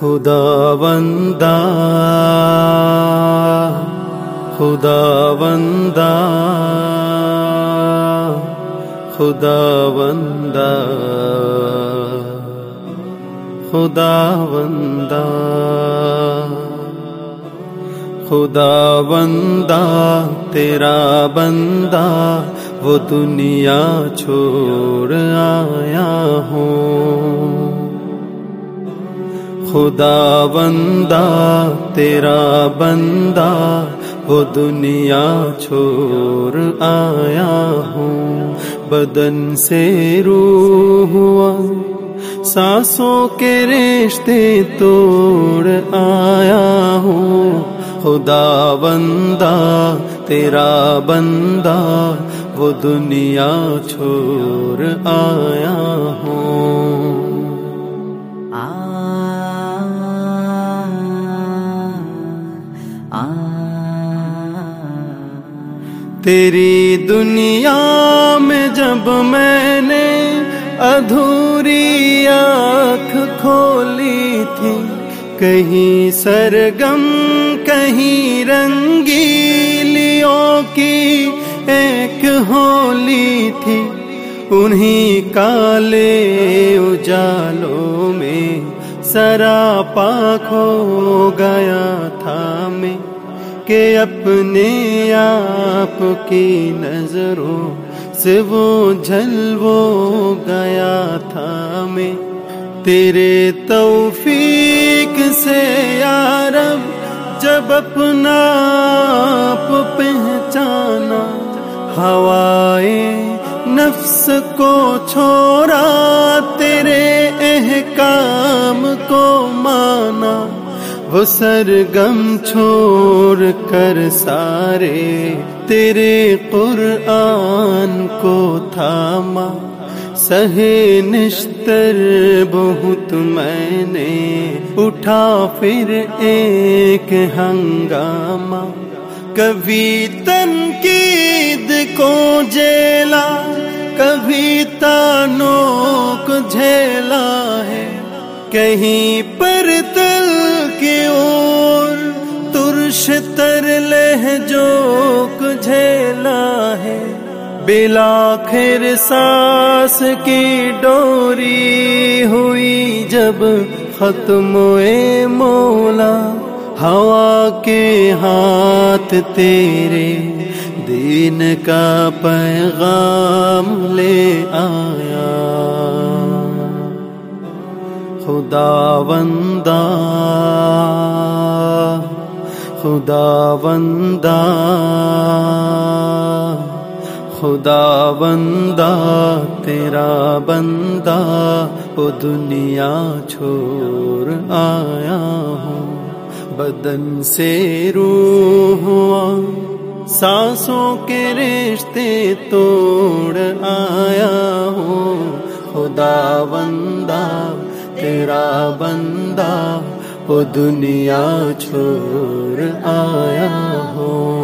خدا بندہ خدا بندہ خدا بندہ خدا بندہ خدا بندہ تیرا بندہ وہ دنیا چھوڑ آیا ہوں خدا بندہ تیرا بندہ، وہ دنیا چھوڑ آیا ہوں۔ بدن سے روح ہوا، سانسوں کے رشتے توڑ آیا ہوں۔ خدا بندہ تیرا بندہ، وہ دنیا چھوڑ آیا ہوں۔ تیری دنیا میں جب میں نے ادھوری آنکھ کھولی تھی، کہیں سرگم، کہیں رنگیلیوں کی ایک ہولی تھی انہیں کالے اجالوں میں سراپا کھو گیا تھا میں۔ کہ اپنے آپ کی نظروں سے وہ جھلو گیا تھا میں۔ تیرے توفیق سے یارب جب اپنا آپ پہچانا، ہوائے نفس کو چھوڑا، تیرے احکام کو مانا۔ وہ سرگم چھوڑ کر سارے تیرے قرآن کو تھاما سہے نشتر بہت میں نے اٹھا پھر ایک ہنگامہ کبھی تنقید کو جیلا کبھی تانوں کو جھیلا ہے۔ کہیں پر تل کی اور ترش تر لہجوں کو جھیلا ہے۔ بلا خیر ساس کی ڈوری ہوئی جب ختم مولا۔ ہوا کے ہاتھ تیرے، دین کا پیغام لے آیا۔ خدا بندہ خدا بندہ خدا بندہ تیرا بندہ وہ دنیا چھوڑ آیا ہوں۔ بدن سے روح ہوا، سانسوں کے رشتے توڑ آیا ہوں۔ خدا بندہ تیرا بندہ وہ دنیا چھوڑ آیا ہوں۔